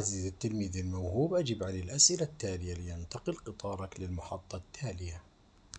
عزيزي التلميذ الموهوب أجب على الأسئلة التالية لينتقل قطارك للمحطة التالية.